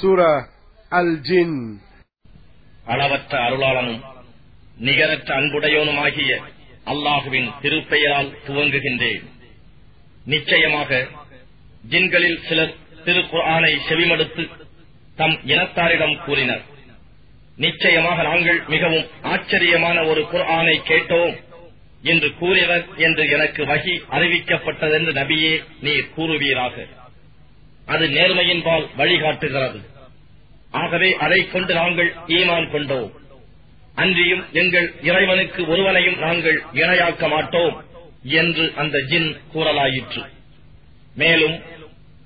சூரா அல் ஜின் அளவற்ற அருளாளனும் நிகரற்ற அன்புடையோனுமாகிய அல்லாஹுவின் திருப்பெயரால் துவங்குகின்றேன். நிச்சயமாக ஜின்களில் சிலர் திருக்குர்ஆனை செவிமடுத்து தம் இனத்தாரிடம் கூறினர். நிச்சயமாக நாங்கள் மிகவும் ஆச்சரியமான ஒரு குர்ஆனை கேட்டோம் என்று கூறினர் என்று எனக்கு வகி அறிவிக்கப்பட்டதென்று நபியே நீர் கூறுவீராக. அது நேர்மையின்பால் வழிகாட்டுகிறது. ஆகவே அதைக் கொண்டு நாங்கள் ஈமான் கொண்டோம். அன்றியும் எங்கள் இறைவனுக்கு ஒருவனையும் நாங்கள் இணையாக்க மாட்டோம் என்று அந்த ஜின் கூறலாயிற்று. மேலும்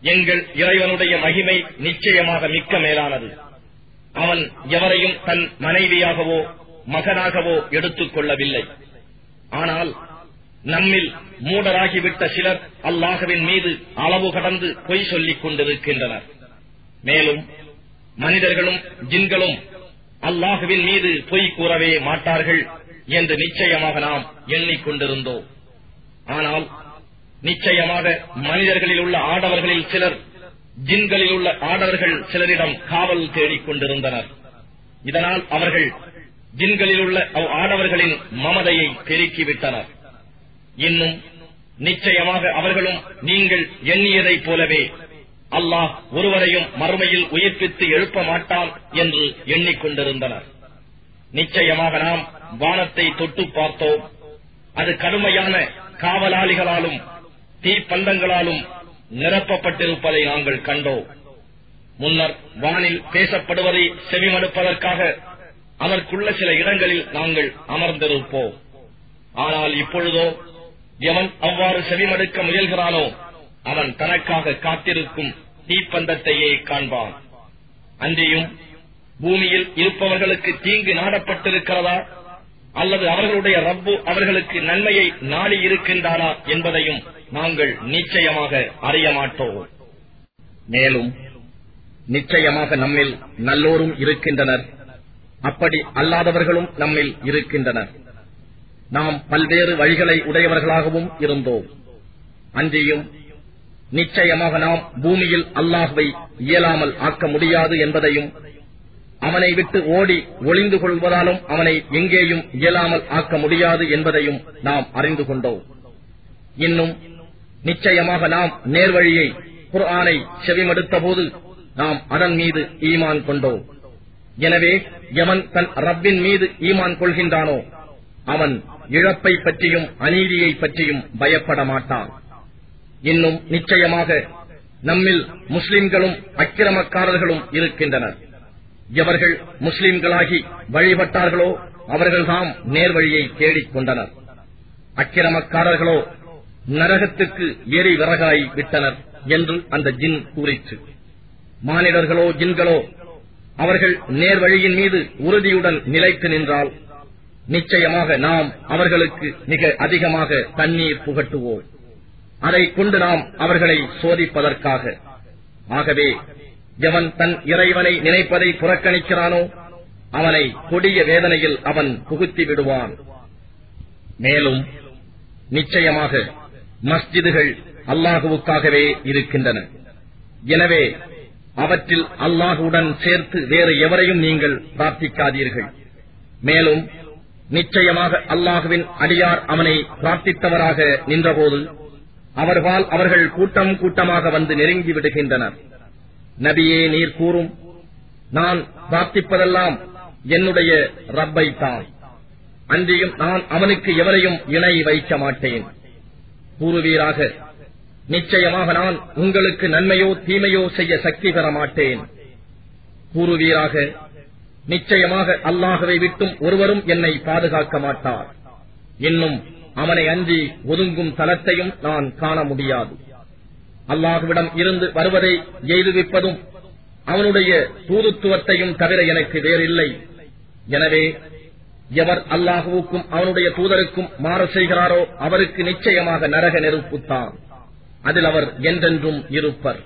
எங்கள் இறைவனுடைய மகிமை நிச்சயமாக மிக்க மேலானது. அவன் எவரையும் தன் மனைவியாகவோ மகனாகவோ எடுத்துக் கொள்ளவில்லை. ஆனால் நம்மில் மூடராகிவிட்ட சிலர் அல்லாஹவின் மீது அளவு கடந்து பொய் சொல்லிக் கொண்டிருக்கின்றனர். மேலும் மனிதர்களும் ஜின்களும் அல்லாஹுவின் மீது பொய் கூறவே மாட்டார்கள் என்று நிச்சயமாக நாம் எண்ணிக்கொண்டிருந்தோம் ஆனால் நிச்சயமாக மனிதர்களில் உள்ள ஆடவர்களில் சிலர் ஜின்களில் உள்ள ஆடவர்கள் சிலரிடம் காவல் தேடிக் கொண்டிருந்தனர். இதனால் அவர்கள் ஜின்களில் உள்ள அவ் ஆடவர்களின் மமதையை பெருக்கிவிட்டனர். இன்னும் நிச்சயமாக அவர்களும் நீங்கள் எண்ணியதைப் போலவே அல்லாஹ் ஒருவரையும் மறுமையில் உயிர்ப்பித்து எழுப்ப மாட்டான் என்று எண்ணிக்கொண்டிருந்தனர். நிச்சயமாக நாம் வானத்தை தொட்டு பார்த்தோம். அது கடுமையான காவலாளிகளாலும் தீப்பந்தங்களாலும் நிரப்பப்பட்டிருப்பதை நாங்கள் கண்டோம். முன்னர் வானில் பேசப்படுவதை செவிமடுப்பதற்காக அதற்குள்ள சில இடங்களில் நாங்கள் அமர்ந்திருப்போம். ஆனால் இப்பொழுதோ எவன் அவ்வாறு செவிமடுக்க முயல்கிறானோ அவன் தனக்காக காத்திருக்கும் தீப்பந்தத்தையே காண்பான். அன்றியும் பூமியில் இருப்பவர்களுக்கு தீங்கு நாடப்பட்டிருக்கிறதா? அல்லது அவர்களுடைய ரப்பு அவர்களுக்கு நன்மையை நாடி இருக்கின்றானா என்பதையும் நாங்கள் நிச்சயமாக அறிய மாட்டோம். மேலும் நிச்சயமாக நம்மில் நல்லோரும் இருக்கின்றனர். அப்படி அல்லாதவர்களும் நம்மில் இருக்கின்றனர். நாம் பல்வேறு வழிகளை உடையவர்களாகவும் இருந்தோம். அன்றியும் நிச்சயமாக நாம் பூமியில் அல்லாஹுவை இயலாமல் ஆக்க முடியாது என்பதையும் அவனை விட்டு ஓடி ஒளிந்து கொள்வதாலும் அவனை எங்கேயும் இயலாமல் ஆக்க முடியாது என்பதையும் நாம் அறிந்து கொண்டோம். இன்னும் நிச்சயமாக நாம் நேர்வழியை குர்ஆனை செவிமடுத்த போது நாம் அதன் மீது ஈமான் கொண்டோம். எனவே எவன் தன் ரப்பின் மீது ஈமான் கொள்கின்றானோ? அவன் இழப்பை பற்றியும் அநீதியை பற்றியும் பயப்பட மாட்டான் இன்னும் நிச்சயமாக நம்மில் முஸ்லிம்களும் அக்கிரமக்காரர்களும் இருக்கின்றனர். எவர்கள் முஸ்லிம்களாகி வழிபட்டார்களோ அவர்கள்தாம் நேர்வழியை தேடிக் கொண்டனர். அக்கிரமக்காரர்களோ நரகத்துக்கு எரி விறகாய் விட்டனர் என்று அந்த ஜின் கூறிற்று. மானிடர்களோ ஜின்களோ அவர்கள் நேர்வழியின் மீது உறுதியுடன் நிலைத்து நின்றால் நிச்சயமாக நாம் அவர்களுக்கு மிக அதிகமாக தண்ணீர் புகட்டுவோம். அதை கொண்டு நாம் அவர்களை சோதிப்பதற்காக. ஆகவே எவன் தன் இறைவனை நினைப்பதை புறக்கணிக்கிறானோ அவனை கொடிய வேதனையில் அவன் புகுத்தி விடுவான். மேலும் நிச்சயமாக மஸ்ஜிதுகள் அல்லாஹுவுக்காகவே இருக்கின்றன. எனவே அவற்றில் அல்லாஹுடன் சேர்த்து வேறு எவரையும் நீங்கள் பிரார்த்திக்காதீர்கள். மேலும் நிச்சயமாக அல்லாஹுவின் அடியார் அவனை பிரார்த்தித்தவராக நின்றபோது அவர்பால் அவர்கள் கூட்டம் கூட்டமாக வந்து நெருங்கி விடுகின்றனர். நபியே நீர் கூறும் நான் பிரார்த்திப்பதெல்லாம் என்னுடைய ரப்பை தான் அன்றியும் நான் அவனுக்கு எவரையும் இணை வைக்க மாட்டேன். கூறுவீராக நிச்சயமாக நான் உங்களுக்கு நன்மையோ தீமையோ செய்ய சக்தி பெற மாட்டேன். கூறுவீராக நிச்சயமாக அல்லாஹவை விட்டும் ஒருவரும் என்னை பாதுகாக்க மாட்டார். இன்னும் அவனை அன்றி ஒதுங்கும் தலத்தையும் நான் காண முடியாது. அல்லாஹுவிடம் இருந்து வருவதை எய்துவிப்பதும் அவனுடைய தூதுத்துவத்தையும் தவிர எனக்கு வேறில்லை. எனவே எவர் அல்லாஹுவுக்கும் அவனுடைய தூதருக்கும் மாற செய்கிறாரோ அவருக்கு நிச்சயமாக நரக நெருப்புத்தான். அதில் அவர் என்றென்றும் இருப்பர்.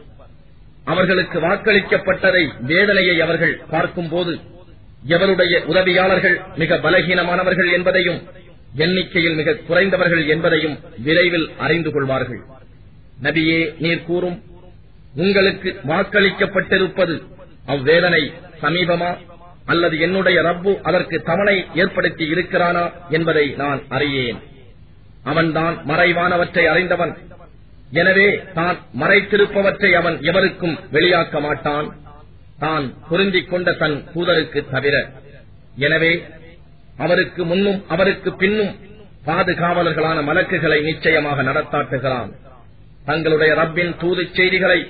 அவர்களுக்கு வாக்களிக்கப்பட்டதை வேதனையை அவர்கள் பார்க்கும்போது எவருடைய உதவியாளர்கள் மிக பலகீனமானவர்கள் என்பதையும் எண்ணிக்கையில் மிக குறைந்தவர்கள் என்பதையும் விரைவில் அறிந்து கொள்வார்கள். நபியே நீர் கூறும் உங்களுக்கு வாக்களிக்கப்பட்டிருப்பது அவ்வேதனை சமீபமா? அல்லது என்னுடைய ரப்பு அதற்கு தவணை ஏற்படுத்தி இருக்கிறானா என்பதை நான் அறியேன். அவன்தான் மறைவானவற்றை அறிந்தவன். எனவே தான் மறைத்திருப்பவற்றை அவன் எவருக்கும் வெளியாக்க மாட்டான். தான் பொருந்திக் கொண்ட தன் தூதருக்கு தவிர. எனவே அவருக்கு முன்னும் அவருக்கு பின்னும் பாதுகாவலர்களான மலக்குகளை நிச்சயமாக நடத்தாட்டுகிறான் தங்களுடைய ரப்பின் தூதுச் செய்திகளை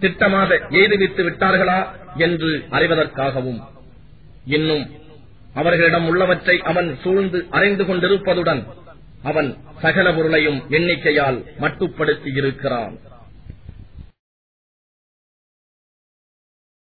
திட்டமாக எய்துவித்து விட்டார்களா என்று அறிவதற்காகவும். இன்னும் அவர்களிடம் உள்ளவற்றை அவன் சூழ்ந்து அறிந்து கொண்டிருப்பதுடன் அவன் சகல பொருளையும் எண்ணிக்கையால் மட்டுப்படுத்தி இருக்கிறான்